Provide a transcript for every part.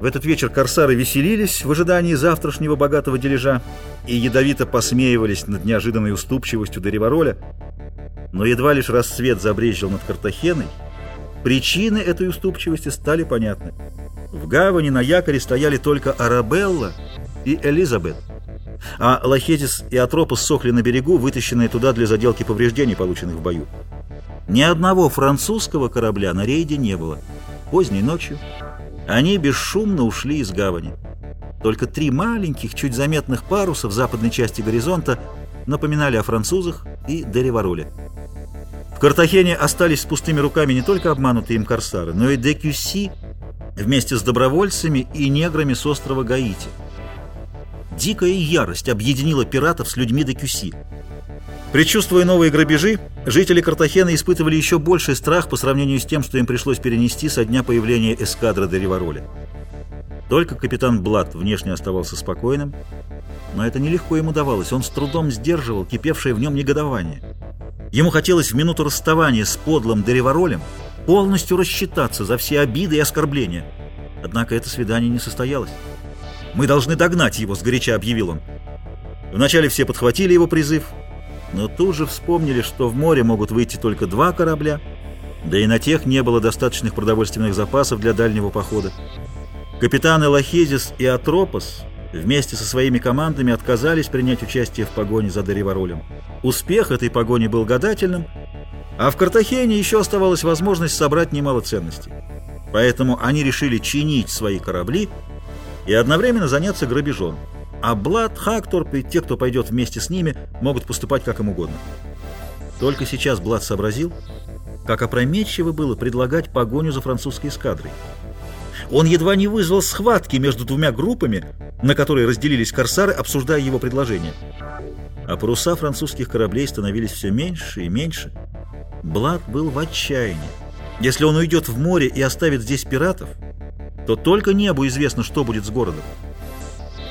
В этот вечер корсары веселились в ожидании завтрашнего богатого дележа и ядовито посмеивались над неожиданной уступчивостью Деревороля. Но едва лишь рассвет забрезжил над Картахеной, причины этой уступчивости стали понятны. В гавани на якоре стояли только Арабелла и Элизабет, а Лохетис и Атропос сохли на берегу, вытащенные туда для заделки повреждений, полученных в бою. Ни одного французского корабля на рейде не было. Поздней ночью они бесшумно ушли из гавани. Только три маленьких, чуть заметных паруса в западной части горизонта напоминали о французах и Деревароле. В Картахене остались с пустыми руками не только обманутые им корсары, но и Декюси вместе с добровольцами и неграми с острова Гаити. Дикая ярость объединила пиратов с людьми Декюси. Предчувствуя новые грабежи, жители Картахена испытывали еще больший страх по сравнению с тем, что им пришлось перенести со дня появления эскадры де Ривароли. Только капитан Блад внешне оставался спокойным, но это нелегко ему давалось, он с трудом сдерживал кипевшее в нем негодование. Ему хотелось в минуту расставания с подлым Дереворолем полностью рассчитаться за все обиды и оскорбления. Однако это свидание не состоялось. «Мы должны догнать его», — сгоряча объявил он. Вначале все подхватили его призыв, но тут же вспомнили, что в море могут выйти только два корабля, да и на тех не было достаточных продовольственных запасов для дальнего похода. Капитаны Лохезис и Атропос вместе со своими командами отказались принять участие в погоне за Дариваролем. Успех этой погони был гадательным, а в Картахене еще оставалась возможность собрать немало ценностей. Поэтому они решили чинить свои корабли и одновременно заняться грабежом а Блад, Хакторп и те, кто пойдет вместе с ними, могут поступать как им угодно. Только сейчас Блад сообразил, как опрометчиво было предлагать погоню за французской эскадрой. Он едва не вызвал схватки между двумя группами, на которые разделились корсары, обсуждая его предложение. А паруса французских кораблей становились все меньше и меньше. Блад был в отчаянии. Если он уйдет в море и оставит здесь пиратов, то только небу известно, что будет с городом.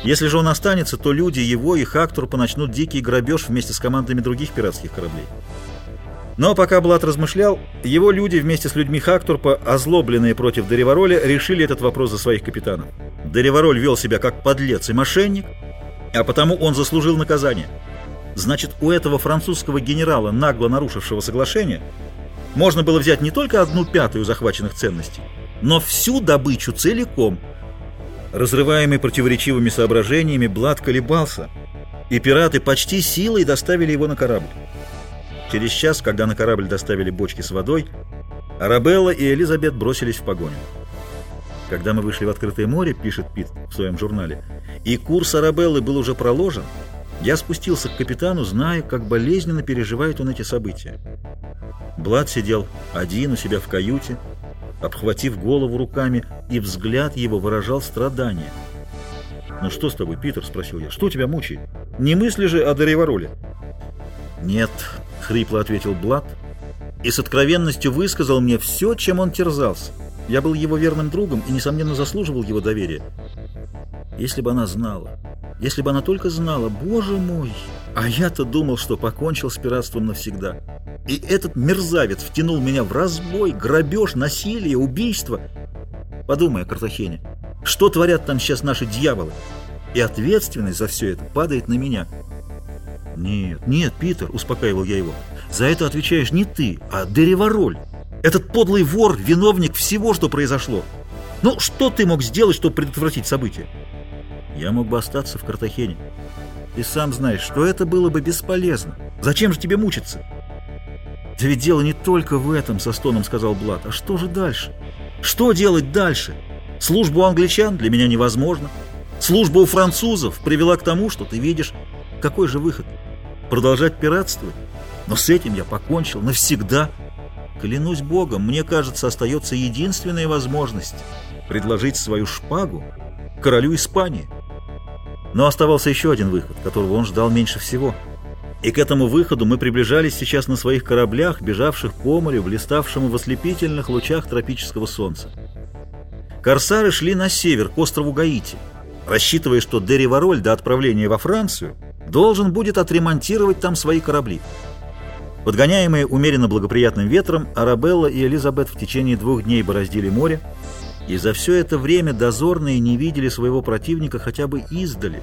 Если же он останется, то люди его и Хактурпа начнут дикий грабеж вместе с командами других пиратских кораблей. Но пока Блад размышлял, его люди вместе с людьми Хактурпа, озлобленные против Деревороля, решили этот вопрос за своих капитанов. Деревароль вел себя как подлец и мошенник, а потому он заслужил наказание. Значит, у этого французского генерала, нагло нарушившего соглашение, можно было взять не только одну пятую захваченных ценностей, но всю добычу целиком – Разрываемый противоречивыми соображениями, Блад колебался, и пираты почти силой доставили его на корабль. Через час, когда на корабль доставили бочки с водой, Арабелла и Элизабет бросились в погоню. Когда мы вышли в открытое море, пишет Пит в своем журнале, и курс Арабеллы был уже проложен, я спустился к капитану, зная, как болезненно переживает он эти события. Блад сидел один у себя в каюте, обхватив голову руками, и взгляд его выражал страдание. «Ну что с тобой, Питер?» — спросил я. «Что тебя мучает? Не мысли же о Даревороле?» «Нет», — хрипло ответил Блад, и с откровенностью высказал мне все, чем он терзался. Я был его верным другом и, несомненно, заслуживал его доверия. Если бы она знала, если бы она только знала, боже мой, а я-то думал, что покончил с пиратством навсегда. И этот мерзавец втянул меня в разбой, грабеж, насилие, убийство. Подумай о Картахене. Что творят там сейчас наши дьяволы? И ответственность за все это падает на меня. Нет, нет, Питер, успокаивал я его. За это отвечаешь не ты, а Деревороль. Этот подлый вор – виновник всего, что произошло. Ну, что ты мог сделать, чтобы предотвратить события? Я мог бы остаться в Картахене. Ты сам знаешь, что это было бы бесполезно. Зачем же тебе мучиться? «Да ведь дело не только в этом», — со стоном сказал Блад. «А что же дальше? Что делать дальше? Служба у англичан для меня невозможна. Служба у французов привела к тому, что ты видишь. Какой же выход? Продолжать пиратствовать? Но с этим я покончил навсегда. Клянусь Богом, мне кажется, остается единственная возможность предложить свою шпагу королю Испании. Но оставался еще один выход, которого он ждал меньше всего — и к этому выходу мы приближались сейчас на своих кораблях, бежавших по морю, блиставшему в ослепительных лучах тропического солнца. Корсары шли на север, к острову Гаити, рассчитывая, что Дерри-Вароль до отправления во Францию должен будет отремонтировать там свои корабли. Подгоняемые умеренно благоприятным ветром, Арабелла и Элизабет в течение двух дней бороздили море, И за все это время дозорные не видели своего противника хотя бы издали.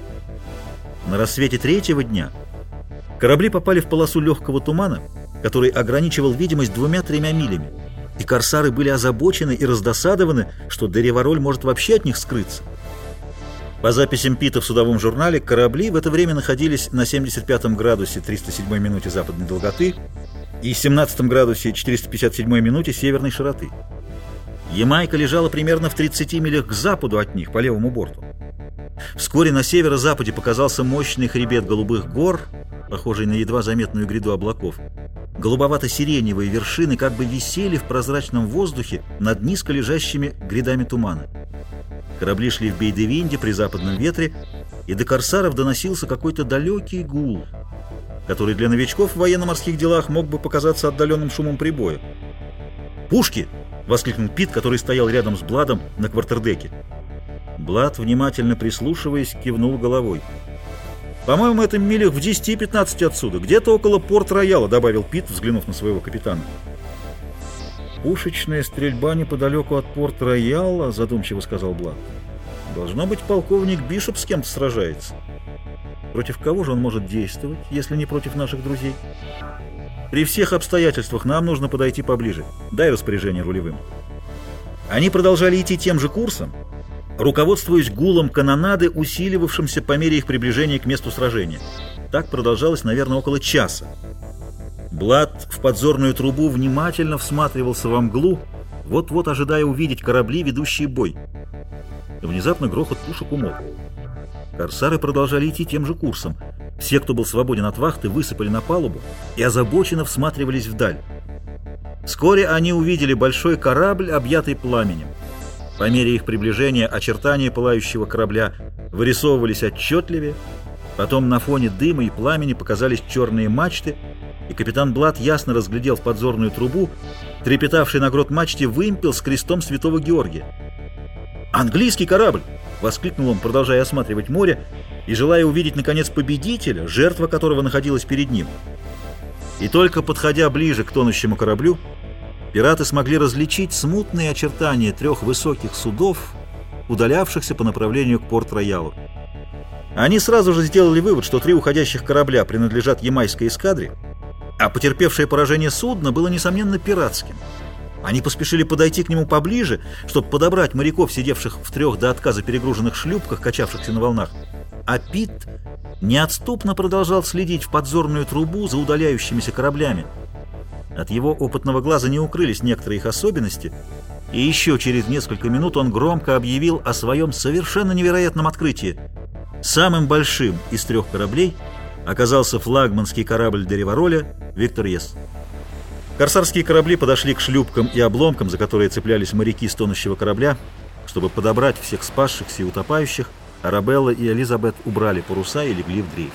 На рассвете третьего дня корабли попали в полосу легкого тумана, который ограничивал видимость двумя-тремя милями, и корсары были озабочены и раздосадованы, что Деревароль может вообще от них скрыться. По записям Пита в судовом журнале, корабли в это время находились на 75 градусе 307 минуте западной долготы и 17 градусе 457 минуте северной широты. Ямайка лежала примерно в 30 милях к западу от них, по левому борту. Вскоре на северо-западе показался мощный хребет голубых гор, похожий на едва заметную гряду облаков. Голубовато-сиреневые вершины как бы висели в прозрачном воздухе над низко лежащими грядами тумана. Корабли шли в Бейдевинде при западном ветре, и до корсаров доносился какой-то далекий гул, который для новичков в военно-морских делах мог бы показаться отдаленным шумом прибоя. «Пушки!» — воскликнул Пит, который стоял рядом с Бладом на квартердеке. Блад, внимательно прислушиваясь, кивнул головой. «По-моему, это милях в 10-15 отсюда, где-то около порт-рояла», — добавил Пит, взглянув на своего капитана. «Пушечная стрельба неподалеку от порт-рояла», — задумчиво сказал Блад. «Должно быть, полковник Бишоп с кем-то сражается. Против кого же он может действовать, если не против наших друзей? При всех обстоятельствах нам нужно подойти поближе. Дай распоряжение рулевым». Они продолжали идти тем же курсом, руководствуясь гулом канонады, усиливавшимся по мере их приближения к месту сражения. Так продолжалось, наверное, около часа. Блад в подзорную трубу внимательно всматривался во мглу, вот-вот ожидая увидеть корабли, ведущие бой. Внезапно грохот пушек умолк. Корсары продолжали идти тем же курсом. Все, кто был свободен от вахты, высыпали на палубу и озабоченно всматривались вдаль. Вскоре они увидели большой корабль, объятый пламенем. По мере их приближения очертания пылающего корабля вырисовывались отчетливее, потом на фоне дыма и пламени показались черные мачты, и капитан Блад ясно разглядел в подзорную трубу, трепетавший на грот мачте вымпел с крестом святого Георгия. «Английский корабль!» — воскликнул он, продолжая осматривать море и желая увидеть, наконец, победителя, жертва которого находилась перед ним. И только подходя ближе к тонущему кораблю, пираты смогли различить смутные очертания трех высоких судов, удалявшихся по направлению к порт-роялу. Они сразу же сделали вывод, что три уходящих корабля принадлежат ямайской эскадре, а потерпевшее поражение судно было, несомненно, пиратским. Они поспешили подойти к нему поближе, чтобы подобрать моряков, сидевших в трех до отказа перегруженных шлюпках, качавшихся на волнах. А Пит неотступно продолжал следить в подзорную трубу за удаляющимися кораблями. От его опытного глаза не укрылись некоторые их особенности, и еще через несколько минут он громко объявил о своем совершенно невероятном открытии. Самым большим из трех кораблей оказался флагманский корабль Деревороля «Виктор Ес». Корсарские корабли подошли к шлюпкам и обломкам, за которые цеплялись моряки с тонущего корабля, чтобы подобрать всех спасшихся и утопающих, Арабелла и Элизабет убрали паруса и легли в дрейф.